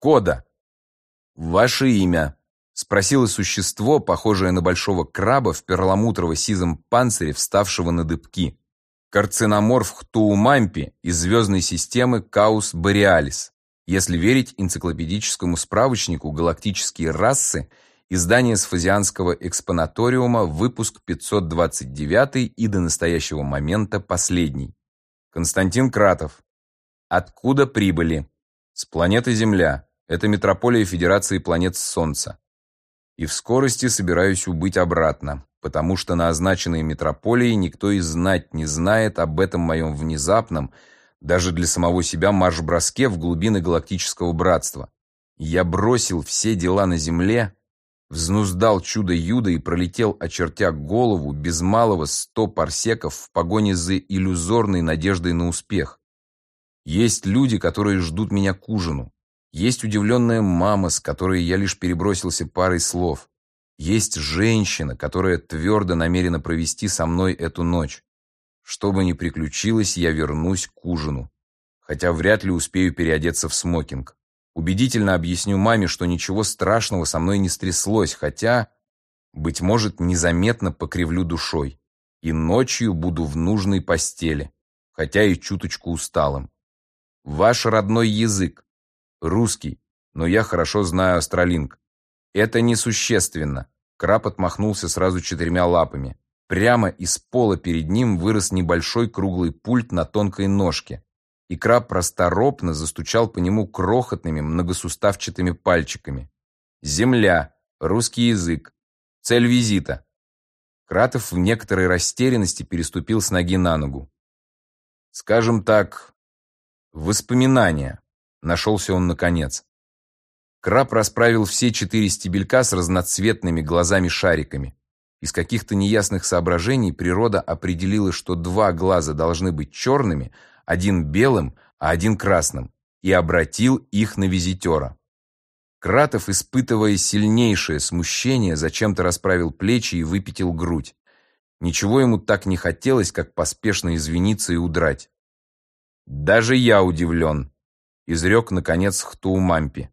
Кода. Ваше имя. Спросило существо, похожее на большого краба в перламутрово-сизом панцире, вставшего на дыбки. Карциноморф Хтуумампи из звездной системы Каус Бореалис. Если верить энциклопедическому справочнику «Галактические расы», издание Сфазианского экспонаториума, выпуск 529 и до настоящего момента последний. Константин Кратов. Откуда прибыли? С планеты Земля. Это метрополия Федерации планет Солнца. И в скорости собираюсь убыть обратно, потому что на означенной метрополии никто и знать не знает об этом моем внезапном, даже для самого себя марш-броске в глубины галактического братства. Я бросил все дела на земле, взнуздал чудо-юдо и пролетел, очертя голову, без малого сто парсеков в погоне за иллюзорной надеждой на успех. Есть люди, которые ждут меня к ужину. Есть удивленная мама, с которой я лишь перебросился парой слов. Есть женщина, которая твердо намерена провести со мной эту ночь. Что бы ни приключилось, я вернусь к ужину. Хотя вряд ли успею переодеться в смокинг. Убедительно объясню маме, что ничего страшного со мной не стряслось, хотя, быть может, незаметно покривлю душой. И ночью буду в нужной постели, хотя и чуточку усталым. Ваш родной язык. Русский, но я хорошо знаю астролинг. Это несущественно. Краб отмахнулся сразу четырьмя лапами. Прямо из пола перед ним вырос небольшой круглый пульт на тонкой ножке, и краб расторопно застучал по нему крохотными многосуставчатыми пальчиками. «Земля. Русский язык. Цель визита». Кратов в некоторой растерянности переступил с ноги на ногу. «Скажем так, воспоминания», — нашелся он наконец. Краб расправил все четыре стебелька с разноцветными глазами-шариками. Из каких-то неясных соображений природа определила, что два глаза должны быть черными, один белым, а один красным, и обратил их на визитера. Кратов, испытывая сильнейшее смущение, зачем-то расправил плечи и выпятил грудь. Ничего ему так не хотелось, как поспешно извиниться и удрать. «Даже я удивлен», — изрек, наконец, Хтуумампи.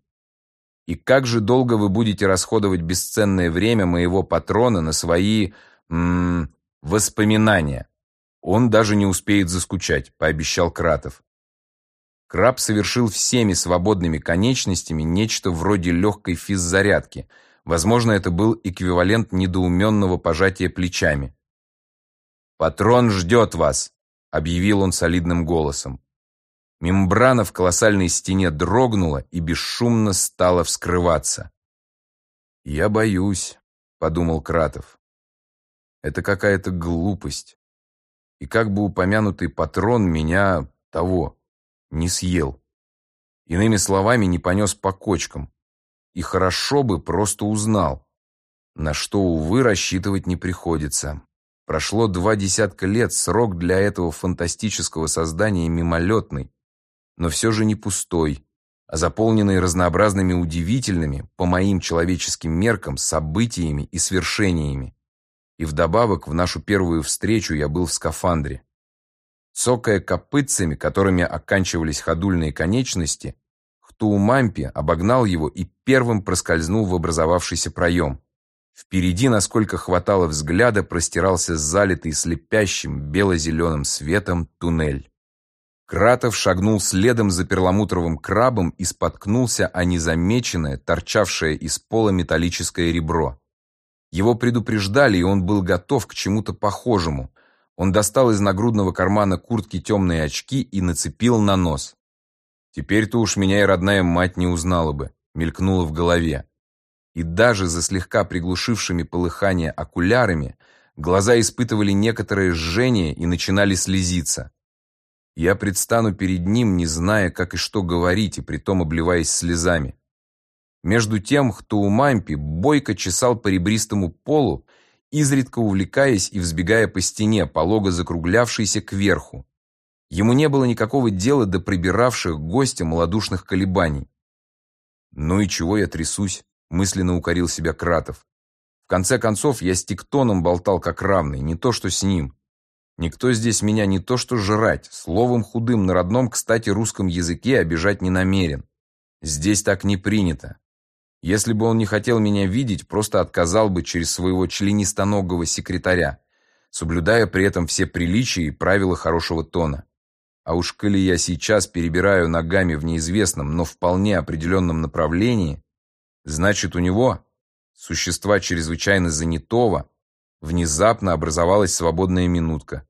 И как же долго вы будете расходовать бесценное время моего патрона на свои... Воспоминания? Он даже не успеет заскучать, пообещал Кратов. Краб совершил всеми свободными конечностями нечто вроде легкой физзарядки. Возможно, это был эквивалент недоуменного пожатия плечами. «Патрон ждет вас», — объявил он солидным голосом. Мембрана в колоссальной стене дрогнула и бесшумно стала вскрываться. «Я боюсь», — подумал Кратов. «Это какая-то глупость. И как бы упомянутый патрон меня того не съел. Иными словами, не понес по кочкам. И хорошо бы просто узнал. На что, увы, рассчитывать не приходится. Прошло два десятка лет, срок для этого фантастического создания мимолетный но все же не пустой, а заполненный разнообразными удивительными, по моим человеческим меркам, событиями и свершениями. И вдобавок в нашу первую встречу я был в скафандре. Цокая копытцами, которыми оканчивались ходульные конечности, Хтуумампи обогнал его и первым проскользнул в образовавшийся проем. Впереди, насколько хватало взгляда, простирался залитый слепящим бело-зеленым светом туннель. Кратов шагнул следом за перламутровым крабом и споткнулся о незамеченное, торчавшее из пола металлическое ребро. Его предупреждали, и он был готов к чему-то похожему. Он достал из нагрудного кармана куртки темные очки и нацепил на нос. «Теперь-то уж меня и родная мать не узнала бы», — мелькнуло в голове. И даже за слегка приглушившими полыхание окулярами глаза испытывали некоторое жжение и начинали слезиться. Я предстану перед ним, не зная, как и что говорить, и притом обливаясь слезами. Между тем Хтоумампи бойко чесал по ребристому полу, изредка увлекаясь и взбегая по стене, полого закруглявшейся кверху. Ему не было никакого дела до прибиравших гостя малодушных колебаний. «Ну и чего я трясусь?» — мысленно укорил себя Кратов. В конце концов, я с Тектоном болтал как равный, не то что с ним. Никто здесь меня не то что жрать, словом худым на родном, кстати, русском языке обижать не намерен. Здесь так не принято. Если бы он не хотел меня видеть, просто отказал бы через своего членистоногого секретаря, соблюдая при этом все приличия и правила хорошего тона. А уж коли я сейчас перебираю ногами в неизвестном, но вполне определенном направлении, значит у него, существа чрезвычайно занятого, внезапно образовалась свободная минутка.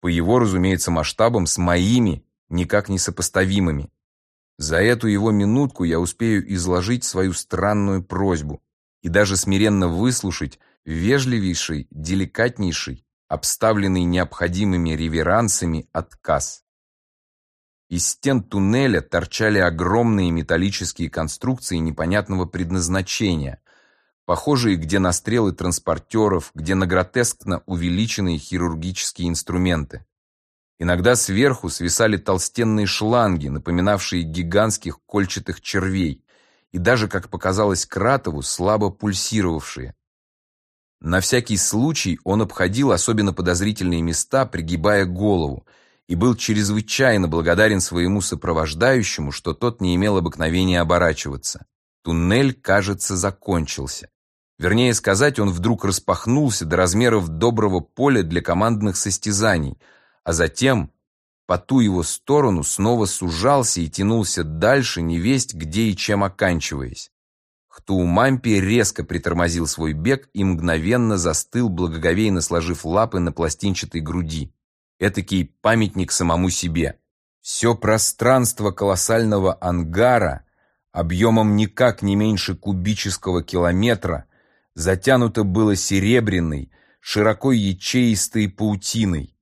По его, разумеется, масштабам с моими, никак не сопоставимыми. За эту его минутку я успею изложить свою странную просьбу и даже смиренно выслушать вежливейший, деликатнейший, обставленный необходимыми реверансами отказ. Из стен туннеля торчали огромные металлические конструкции непонятного предназначения, похожие где на стрелы транспортеров, где на гротескно увеличенные хирургические инструменты. Иногда сверху свисали толстенные шланги, напоминавшие гигантских кольчатых червей, и даже, как показалось Кратову, слабо пульсировавшие. На всякий случай он обходил особенно подозрительные места, пригибая голову, и был чрезвычайно благодарен своему сопровождающему, что тот не имел обыкновения оборачиваться. Туннель, кажется, закончился. Вернее сказать, он вдруг распахнулся до размеров доброго поля для командных состязаний – а затем по ту его сторону снова сужался и тянулся дальше, невесть где и чем оканчиваясь. Хтуумампи резко притормозил свой бег и мгновенно застыл, благоговейно сложив лапы на пластинчатой груди. Этакий памятник самому себе. Все пространство колоссального ангара, объемом никак не меньше кубического километра, затянуто было серебряной, широко ячеистой паутиной.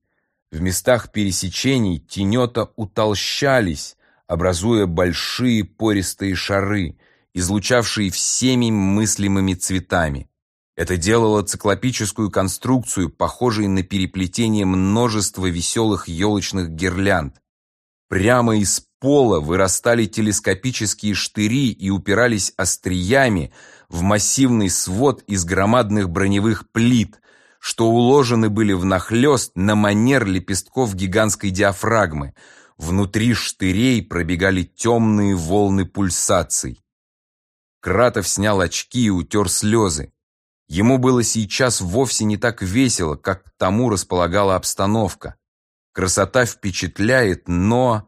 В местах пересечений тенета утолщались, образуя большие пористые шары, излучавшие всеми мыслимыми цветами. Это делало циклопическую конструкцию, похожей на переплетение множества веселых елочных гирлянд. Прямо из пола вырастали телескопические штыри и упирались остриями в массивный свод из громадных броневых плит, что уложены были внахлёст на манер лепестков гигантской диафрагмы. Внутри штырей пробегали темные волны пульсаций. Кратов снял очки и утер слезы. Ему было сейчас вовсе не так весело, как к тому располагала обстановка. Красота впечатляет, но...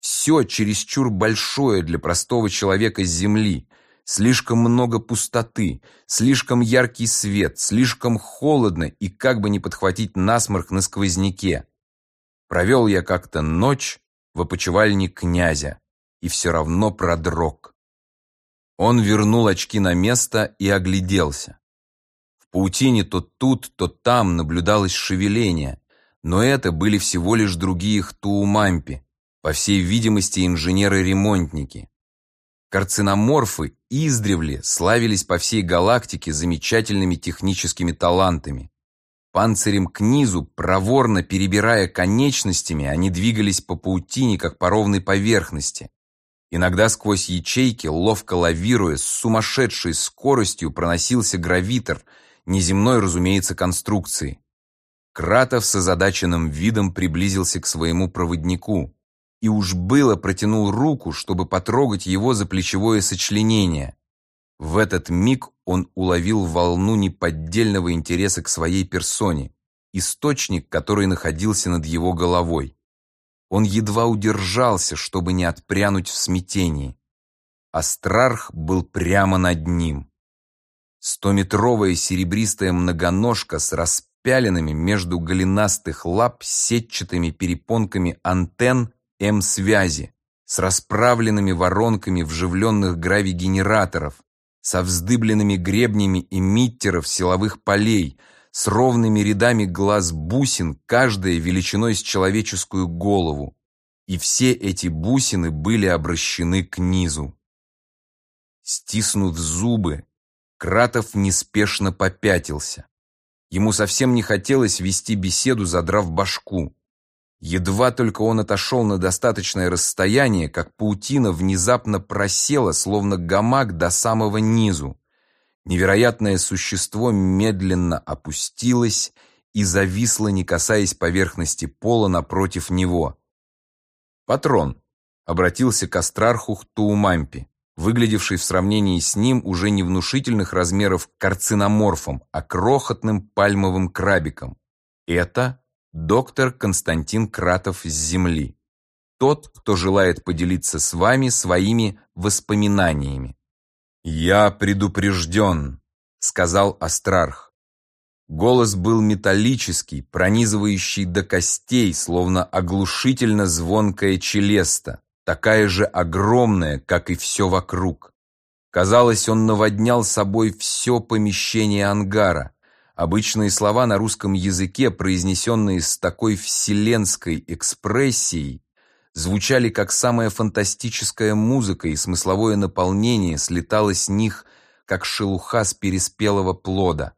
Все чересчур большое для простого человека с земли — Слишком много пустоты, слишком яркий свет, слишком холодно и как бы не подхватить насморк на сквозняке. Провел я как-то ночь в опочивальне князя и все равно продрог. Он вернул очки на место и огляделся. В паутине то тут, то там наблюдалось шевеление, но это были всего лишь другие хтуумампи, по всей видимости инженеры-ремонтники. Карциноморфы издревле славились по всей галактике замечательными техническими талантами. Панцирем к низу, проворно перебирая конечностями, они двигались по паутине, как по ровной поверхности. Иногда сквозь ячейки, ловко лавируя, с сумасшедшей скоростью проносился гравитор, неземной, разумеется, конструкции. Кратов с озадаченным видом приблизился к своему проводнику и уж было протянул руку, чтобы потрогать его за плечевое сочленение. В этот миг он уловил волну неподдельного интереса к своей персоне, источник, который находился над его головой. Он едва удержался, чтобы не отпрянуть в смятении. Астрарх был прямо над ним. Стометровая серебристая многоножка с распяленными между голенастых лап сетчатыми перепонками антенн М-связи с расправленными воронками вживленных гравигенераторов, со вздыбленными гребнями эмиттеров силовых полей, с ровными рядами глаз бусин, каждая величиной с человеческую голову. И все эти бусины были обращены к низу. Стиснув зубы, Кратов неспешно попятился. Ему совсем не хотелось вести беседу, задрав башку. Едва только он отошел на достаточное расстояние, как паутина внезапно просела, словно гамак до самого низу. Невероятное существо медленно опустилось и зависло, не касаясь поверхности пола напротив него. «Патрон», — обратился к Астрарху Хтуумампи, — выглядевший в сравнении с ним уже не внушительных размеров карциноморфом, а крохотным пальмовым крабиком. Это доктор Константин Кратов с Земли. Тот, кто желает поделиться с вами своими воспоминаниями. «Я предупрежден», — сказал Астрарх. Голос был металлический, пронизывающий до костей, словно оглушительно звонкая челеста, такая же огромная, как и все вокруг. Казалось, он наводнял собой все помещение ангара. Обычные слова на русском языке, произнесенные с такой вселенской экспрессией, звучали как самая фантастическая музыка, и смысловое наполнение слетало с них, как шелуха с переспелого плода.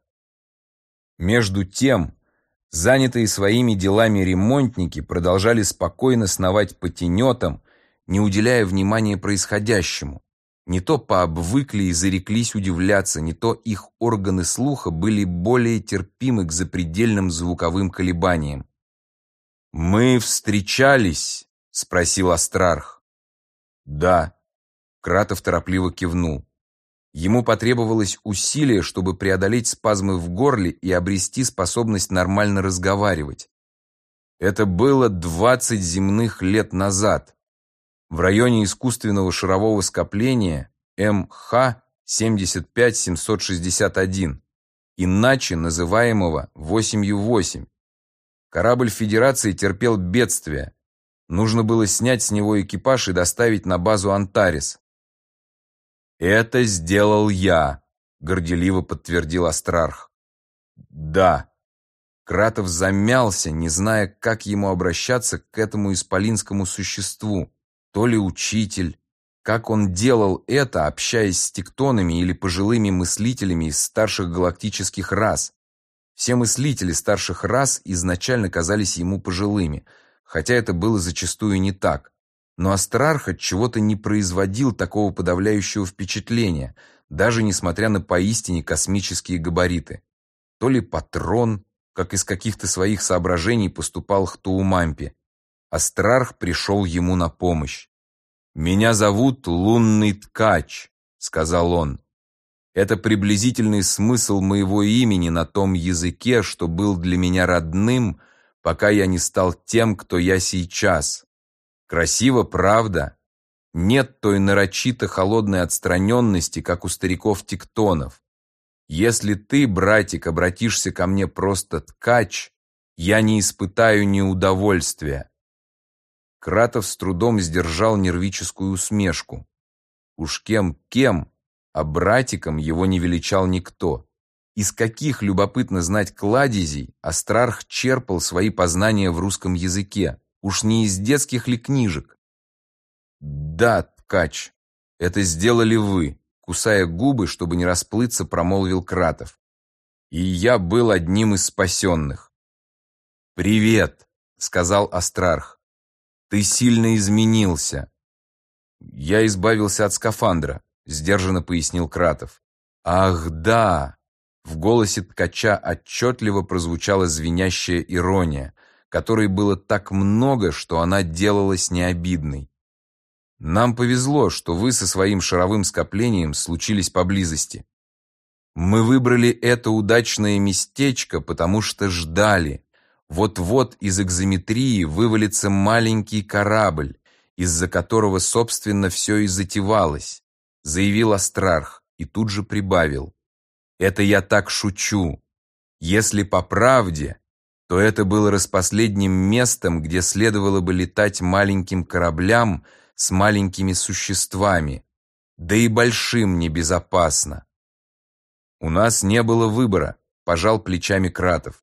Между тем, занятые своими делами ремонтники продолжали спокойно сновать по тенетам, не уделяя внимания происходящему. Не то пообвыкли и зареклись удивляться, не то их органы слуха были более терпимы к запредельным звуковым колебаниям. «Мы встречались», — спросил Астрарх. «Да», — Кратов торопливо кивнул. Ему потребовалось усилие, чтобы преодолеть спазмы в горле и обрести способность нормально разговаривать. Это было двадцать земных лет назад, в районе искусственного шарового скопления МХ-75761, иначе называемого 8Ю8. Корабль Федерации терпел бедствие. Нужно было снять с него экипаж и доставить на базу Антарес. «Это сделал я», — горделиво подтвердил Астрарх. «Да». Кратов замялся, не зная, как ему обращаться к этому исполинскому существу. То ли учитель. Как он делал это, общаясь с тектонами или пожилыми мыслителями из старших галактических рас. Все мыслители старших рас изначально казались ему пожилыми, хотя это было зачастую не так. Но Астрарх от чего-то не производил такого подавляющего впечатления, даже несмотря на поистине космические габариты. То ли патрон, как из каких-то своих соображений поступал Хтуумампи. Астрарх пришел ему на помощь. «Меня зовут Лунный Ткач», — сказал он. «Это приблизительный смысл моего имени на том языке, что был для меня родным, пока я не стал тем, кто я сейчас, Красиво, правда? Нет той нарочито холодной отстраненности, как у стариков-тектонов. Если ты, братик, обратишься ко мне просто ткач, я не испытаю неудовольствия. Кратов с трудом сдержал нервическую усмешку. Уж кем-кем, а братиком его не величал никто. Из каких, любопытно знать, кладезей Астрарх черпал свои познания в русском языке? Уж не из детских ли книжек? Да, ткач, это сделали вы, кусая губы, чтобы не расплыться, промолвил Кратов. И я был одним из спасенных. «Привет», — сказал Астрарх. «Ты сильно изменился». «Я избавился от скафандра», — сдержанно пояснил Кратов. «Ах, да!» В голосе ткача отчетливо прозвучала звенящая ирония которой было так много, что она делалась необидной. Нам повезло, что вы со своим шаровым скоплением случились поблизости. Мы выбрали это удачное местечко, потому что ждали. Вот-вот из экзометрии вывалится маленький корабль, из-за которого, собственно, все и затевалось, заявил Астрарх и тут же прибавил. Это я так шучу. Если по правде, то это было распоследним местом, где следовало бы летать маленьким кораблям с маленькими существами, да и большим небезопасно. У нас не было выбора, пожал плечами Кратов.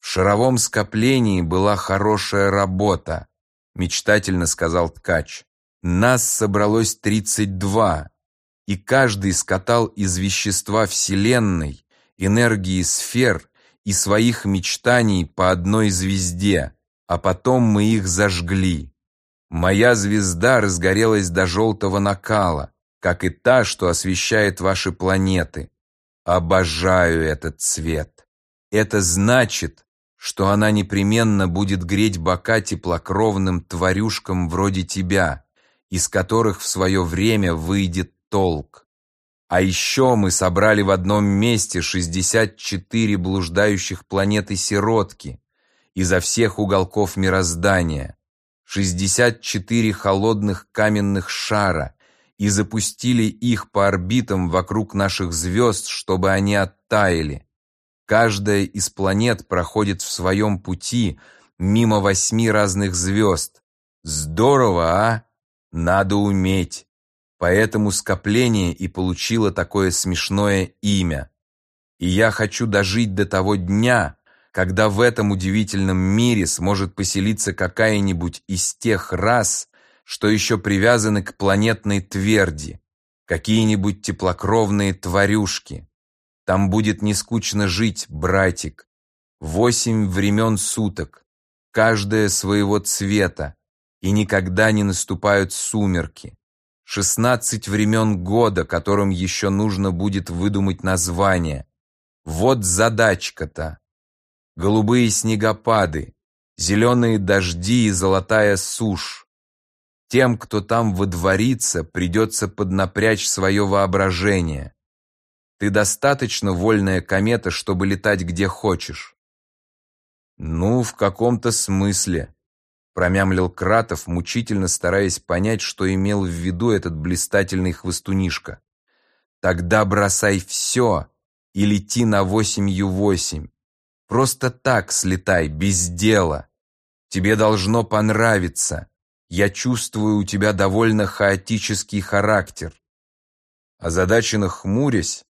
В шаровом скоплении была хорошая работа, мечтательно сказал ткач. Нас собралось тридцать два, и каждый скатал из вещества Вселенной, энергии сфер и своих мечтаний по одной звезде, а потом мы их зажгли. Моя звезда разгорелась до желтого накала, как и та, что освещает ваши планеты. Обожаю этот цвет. Это значит, что она непременно будет греть бока теплокровным тварюшкам вроде тебя, из которых в свое время выйдет толк. А еще мы собрали в одном месте 64 блуждающих планеты-сиротки изо всех уголков мироздания, 64 холодных каменных шара и запустили их по орбитам вокруг наших звезд, чтобы они оттаяли. Каждая из планет проходит в своем пути мимо восьми разных звезд. Здорово, а? Надо уметь. Поэтому скопление и получило такое смешное имя. И я хочу дожить до того дня, когда в этом удивительном мире сможет поселиться какая-нибудь из тех рас, что еще привязаны к планетной тверди, какие-нибудь теплокровные тварюшки. Там будет не скучно жить, братик. Восемь времен суток, каждое своего цвета, и никогда не наступают сумерки. Шестнадцать времен года, которым еще нужно будет выдумать название. Вот задачка-то. Голубые снегопады, зеленые дожди и золотая сушь. Тем, кто там водворится, придется поднапрячь свое воображение. Ты достаточно вольная комета, чтобы летать где хочешь. Ну, в каком-то смысле, промямлил Кратов, мучительно стараясь понять, что имел в виду этот блистательный хвостунишка. «Тогда бросай все и лети на восемью восемь. Просто так слетай, без дела. Тебе должно понравиться. Я чувствую у тебя довольно хаотический характер». Озадаченно хмурясь,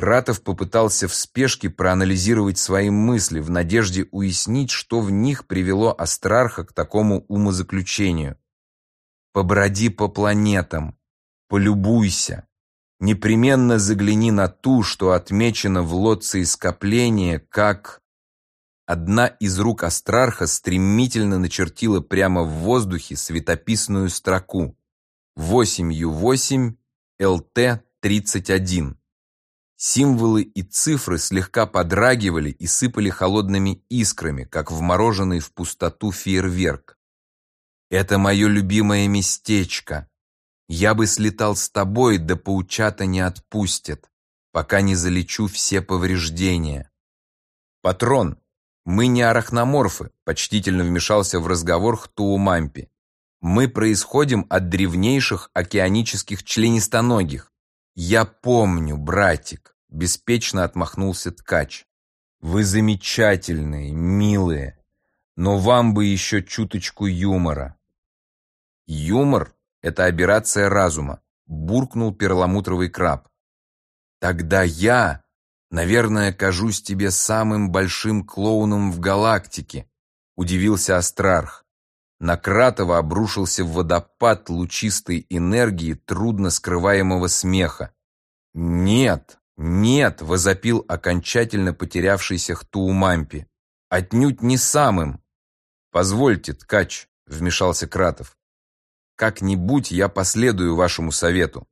Кратов попытался в спешке проанализировать свои мысли в надежде уяснить, что в них привело Астрарха к такому умозаключению. «Поброди по планетам, полюбуйся, непременно загляни на ту, что отмечена в лодце скопления, как...» Одна из рук Астрарха стремительно начертила прямо в воздухе светописную строку. Восемью восемь ЛТ-31. Символы и цифры слегка подрагивали и сыпали холодными искрами, как вмороженный в пустоту фейерверк. «Это мое любимое местечко. Я бы слетал с тобой, да паучата не отпустят, пока не залечу все повреждения». «Патрон, мы не арахноморфы», — почтительно вмешался в разговор Хтуумампи. «Мы происходим от древнейших океанических членистоногих. «Я помню, братик», — беспечно отмахнулся ткач. «Вы замечательные, милые, но вам бы еще чуточку юмора». «Юмор — это аберрация разума», — буркнул перламутровый краб. «Тогда я, наверное, кажусь тебе самым большим клоуном в галактике», — удивился Астрарх. На Кратова обрушился водопад лучистой энергии трудно скрываемого смеха. «Нет, нет!» — возопил окончательно потерявшийся Хтуумампи. «Отнюдь не самым!» «Позвольте, ткач», — вмешался Кратов. «Как-нибудь я последую вашему совету.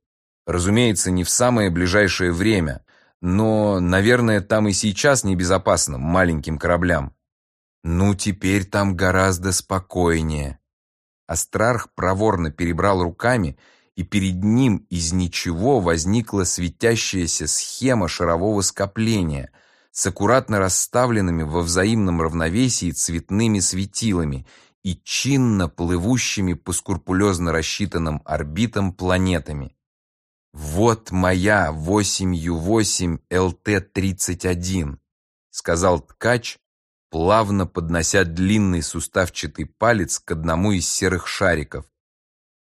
Разумеется, не в самое ближайшее время, но, наверное, там и сейчас небезопасно маленьким кораблям. Ну, теперь там гораздо спокойнее. Астрарх проворно перебрал руками, и перед ним из ничего возникла светящаяся схема шарового скопления с аккуратно расставленными во взаимном равновесии цветными светилами и чинно плывущими по скрупулезно рассчитанным орбитам планетами. «Вот моя 8Ю8 ЛТ-31», — сказал ткач, плавно поднося длинный суставчатый палец к одному из серых шариков.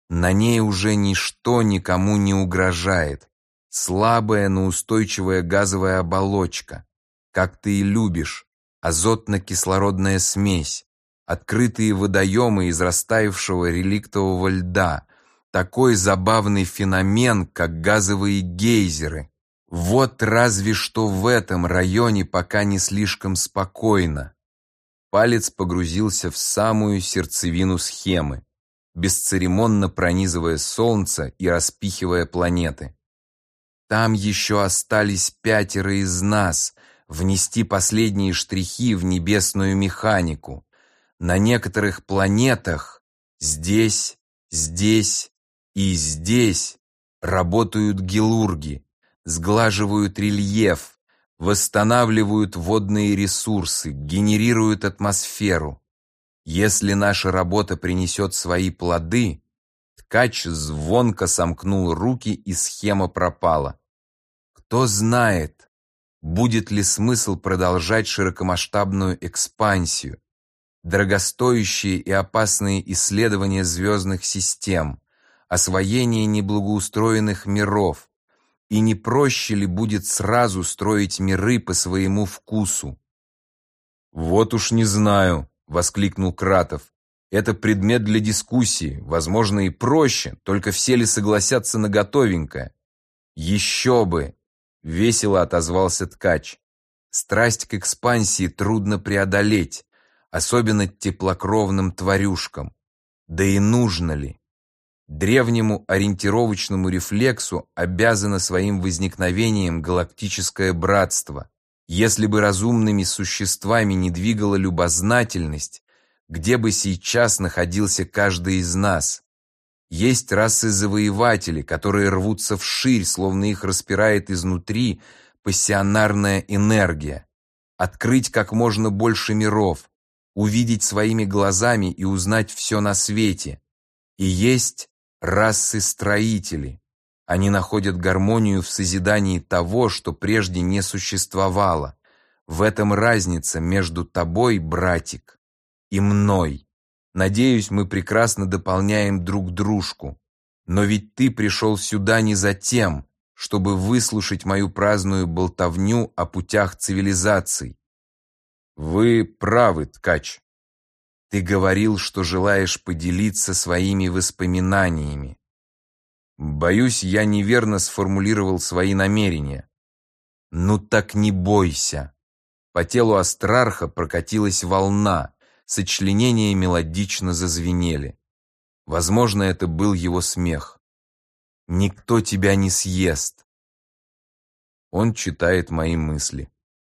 На ней уже ничто никому не угрожает. Слабая, но устойчивая газовая оболочка. Как ты и любишь. Азотно-кислородная смесь. Открытые водоемы из растаявшего реликтового льда. Такой забавный феномен, как газовые гейзеры. Вот разве что в этом районе пока не слишком спокойно. Палец погрузился в самую сердцевину схемы, бесцеремонно пронизывая Солнце и распихивая планеты. Там еще остались пятеро из нас, внести последние штрихи в небесную механику. На некоторых планетах, здесь, здесь и здесь, Работают гелурги, сглаживают рельеф, восстанавливают водные ресурсы, генерируют атмосферу. Если наша работа принесет свои плоды, ткач звонко сомкнул руки и схема пропала. Кто знает, будет ли смысл продолжать широкомасштабную экспансию, дорогостоящие и опасные исследования звездных систем, освоение неблагоустроенных миров, и не проще ли будет сразу строить миры по своему вкусу? «Вот уж не знаю», — воскликнул Кратов. «Это предмет для дискуссии, возможно, и проще, только все ли согласятся на готовенькое?» «Еще бы!» — весело отозвался ткач. «Страсть к экспансии трудно преодолеть, особенно теплокровным тварюшкам. Да и нужно ли? Древнему ориентировочному рефлексу обязано своим возникновением галактическое братство. Если бы разумными существами не двигала любознательность, где бы сейчас находился каждый из нас? Есть расы-завоеватели, которые рвутся вширь, словно их распирает изнутри пассионарная энергия. Открыть как можно больше миров, увидеть своими глазами и узнать все на свете. И есть расы-строители. Они находят гармонию в созидании того, что прежде не существовало. В этом разница между тобой, братик, и мной. Надеюсь, мы прекрасно дополняем друг дружку. Но ведь ты пришел сюда не за тем, чтобы выслушать мою праздную болтовню о путях цивилизаций, вы правы, ткач. Ты говорил, что желаешь поделиться своими воспоминаниями. Боюсь, я неверно сформулировал свои намерения. Ну так не бойся. По телу Астрарха прокатилась волна, сочленения мелодично зазвенели. Возможно, это был его смех. Никто тебя не съест. Он читает мои мысли,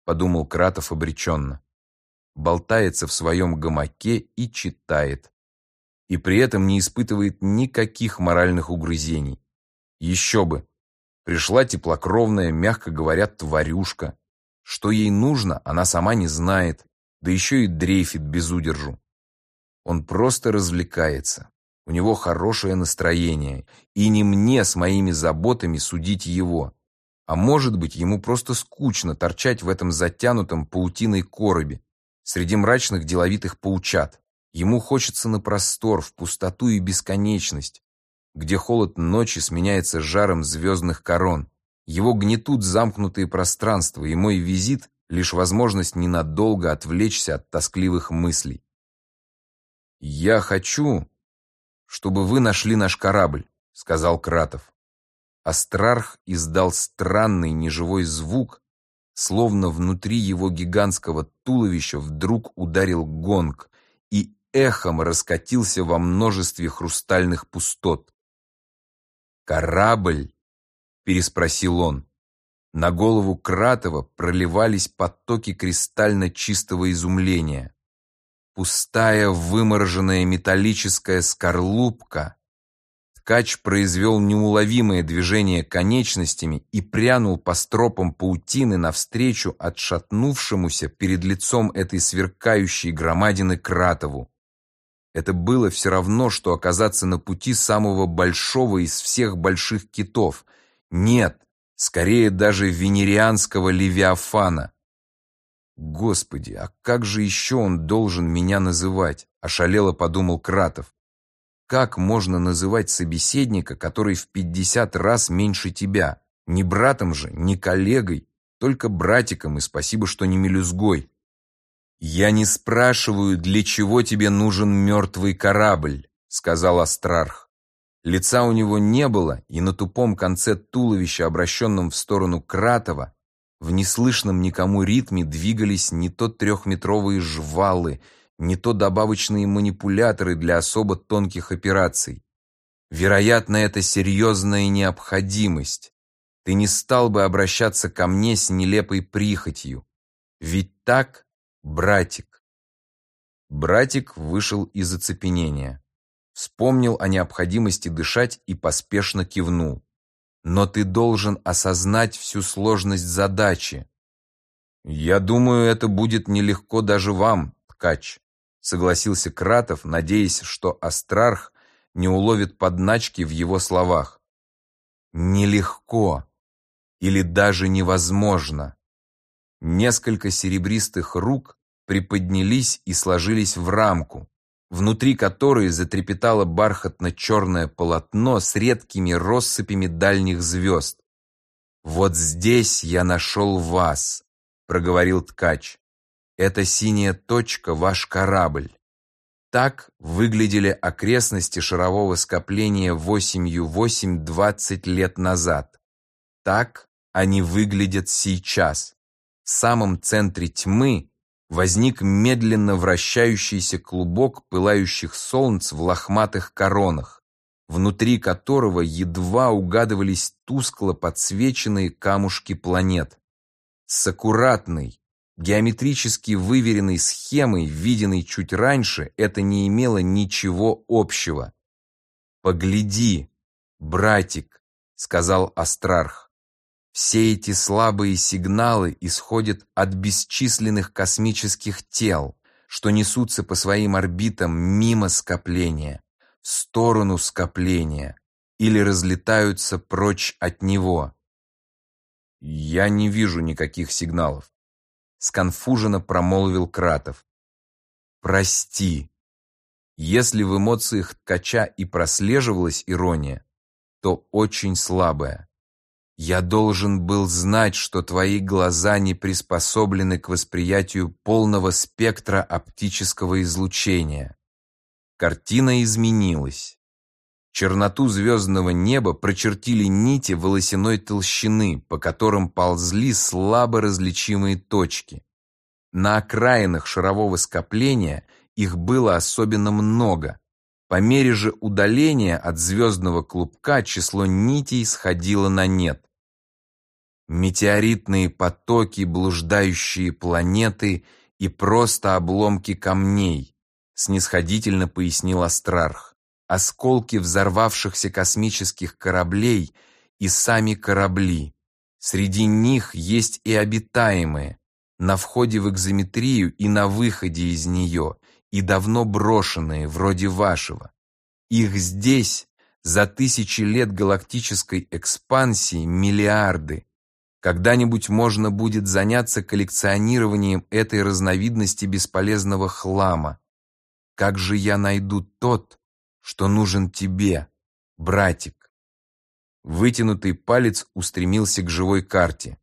подумал Кратов обреченно болтается в своем гамаке и читает. И при этом не испытывает никаких моральных угрызений. Еще бы. Пришла теплокровная, мягко говоря, тварюшка. Что ей нужно, она сама не знает, да еще и дрейфит без удержу. Он просто развлекается. У него хорошее настроение, и не мне с моими заботами судить его. А может быть, ему просто скучно торчать в этом затянутом паутиной коробе, среди мрачных деловитых паучат. Ему хочется на простор, в пустоту и бесконечность, где холод ночи сменяется жаром звездных корон. Его гнетут замкнутые пространства, и мой визит — лишь возможность ненадолго отвлечься от тоскливых мыслей. «Я хочу, чтобы вы нашли наш корабль», — сказал Кратов. Астрарх издал странный неживой звук, Словно внутри его гигантского туловища вдруг ударил гонг и эхом раскатился во множестве хрустальных пустот. «Корабль?» — переспросил он. На голову Кратова проливались потоки кристально чистого изумления. Пустая, вымороженная металлическая скорлупка Ткач произвел неуловимое движение конечностями и прянул по стропам паутины навстречу отшатнувшемуся перед лицом этой сверкающей громадины Кратову. Это было все равно, что оказаться на пути самого большого из всех больших китов. Нет, скорее даже венерианского левиафана. Господи, а как же еще он должен меня называть? Ошалело подумал Кратов. Как можно называть собеседника, который в 50 раз меньше тебя? Не братом же, не коллегой, только братиком, и спасибо, что не мелюзгой. «Я не спрашиваю, для чего тебе нужен мертвый корабль», — сказал Астрарх. Лица у него не было, и на тупом конце туловища, обращенном в сторону Кратова, в неслышном никому ритме двигались не то трехметровые жвалы, не то добавочные манипуляторы для особо тонких операций. Вероятно, это серьезная необходимость. Ты не стал бы обращаться ко мне с нелепой прихотью. Ведь так, братик? Братик вышел из оцепенения. Вспомнил о необходимости дышать и поспешно кивнул. но ты должен осознать всю сложность задачи. Я думаю, это будет нелегко даже вам, ткач, согласился Кратов, надеясь, что Астрарх не уловит подначки в его словах. Нелегко или даже невозможно. Несколько серебристых рук приподнялись и сложились в рамку, внутри которой затрепетало бархатно-черное полотно с редкими россыпями дальних звезд. «Вот здесь я нашел вас», — проговорил ткач. «Эта синяя точка — ваш корабль». Так выглядели окрестности шарового скопления восемью восемь двадцать лет назад. Так они выглядят сейчас. В самом центре тьмы возник медленно вращающийся клубок пылающих солнц в лохматых коронах, внутри которого едва угадывались тускло подсвеченные камушки планет. С аккуратной, геометрически выверенной схемой, виденной чуть раньше, это не имело ничего общего. «Погляди, братик», — сказал Астрарх. Все эти слабые сигналы исходят от бесчисленных космических тел, что несутся по своим орбитам мимо скопления, в сторону скопления или разлетаются прочь от него. «Я не вижу никаких сигналов», — сконфуженно промолвил Кратов. «Прости. Если в эмоциях ткача и прослеживалась ирония, то очень слабая. Я должен был знать, что твои глаза не приспособлены к восприятию полного спектра оптического излучения. Картина изменилась. Черноту звездного неба прочертили нити волосяной толщины, по которым ползли слабо различимые точки. На окраинах шарового скопления их было особенно много. По мере же удаления от звездного клубка число нитей сходило на нет. Метеоритные потоки, блуждающие планеты и просто обломки камней, снисходительно пояснил Астрарх. Осколки взорвавшихся космических кораблей и сами корабли. Среди них есть и обитаемые, на входе в экзометрию и на выходе из нее, и давно брошенные, вроде вашего. Их здесь за тысячи лет галактической экспансии миллиарды, когда-нибудь можно будет заняться коллекционированием этой разновидности бесполезного хлама. Как же я найду тот, что нужен тебе, братик? Вытянутый палец устремился к живой карте.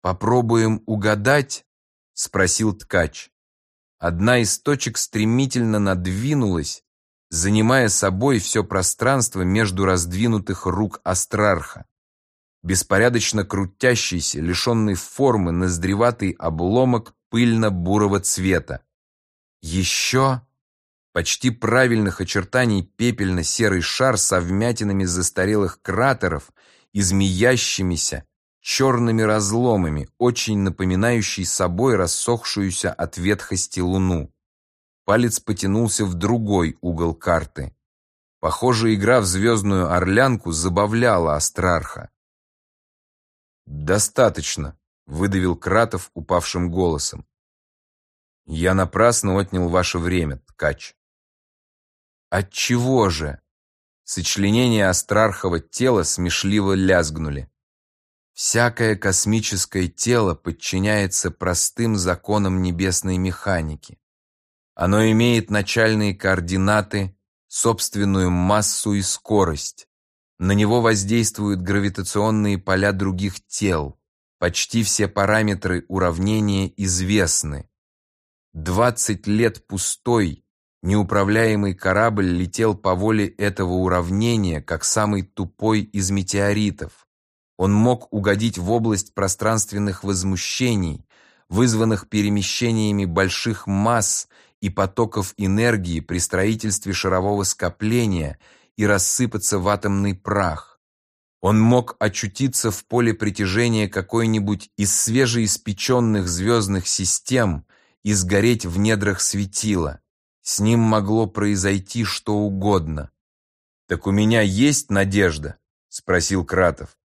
«Попробуем угадать?» — спросил ткач. Одна из точек стремительно надвинулась, занимая собой все пространство между раздвинутых рук Астрарха беспорядочно крутящийся, лишенный формы, ноздреватый обломок пыльно-бурого цвета. Еще почти правильных очертаний пепельно-серый шар со вмятинами застарелых кратеров и змеящимися черными разломами, очень напоминающий собой рассохшуюся от ветхости луну. Палец потянулся в другой угол карты. Похоже, игра в звездную орлянку забавляла Астрарха. «Достаточно», — выдавил Кратов упавшим голосом. «Я напрасно отнял ваше время, ткач». «Отчего же?» Сочленения Астрархова тела смешливо лязгнули. Всякое космическое тело подчиняется простым законам небесной механики. Оно имеет начальные координаты, собственную массу и скорость. На него воздействуют гравитационные поля других тел. Почти все параметры уравнения известны. Двадцать лет пустой, неуправляемый корабль летел по воле этого уравнения, как самый тупой из метеоритов. Он мог угодить в область пространственных возмущений, вызванных перемещениями больших масс и потоков энергии при строительстве шарового скопления – и рассыпаться в атомный прах. Он мог очутиться в поле притяжения какой-нибудь из свежеиспеченных звездных систем и сгореть в недрах светила. С ним могло произойти что угодно. «Так у меня есть надежда?» — спросил Кратов.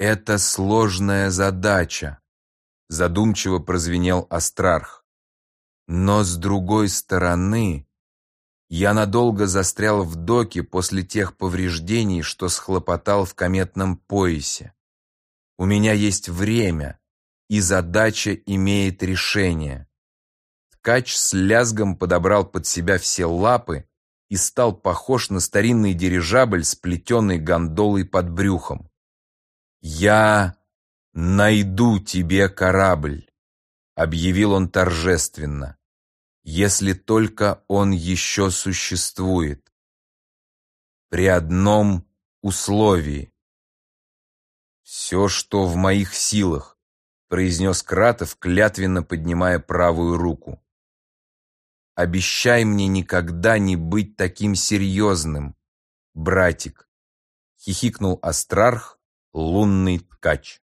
Это сложная задача, задумчиво прозвенел Астрарх. Но с другой стороны, я надолго застрял в доке после тех повреждений, что схлопотал в кометном поясе. У меня есть время, и задача имеет решение. Ткач с лязгом подобрал под себя все лапы и стал похож на старинный дирижабль с плетеной гондолой под брюхом. «Я найду тебе корабль», — объявил он торжественно если только он еще существует. При одном условии. «Все, что в моих силах», — произнес Кратов, клятвенно поднимая правую руку. «Обещай мне никогда не быть таким серьезным, братик», — хихикнул Астрарх, лунный ткач.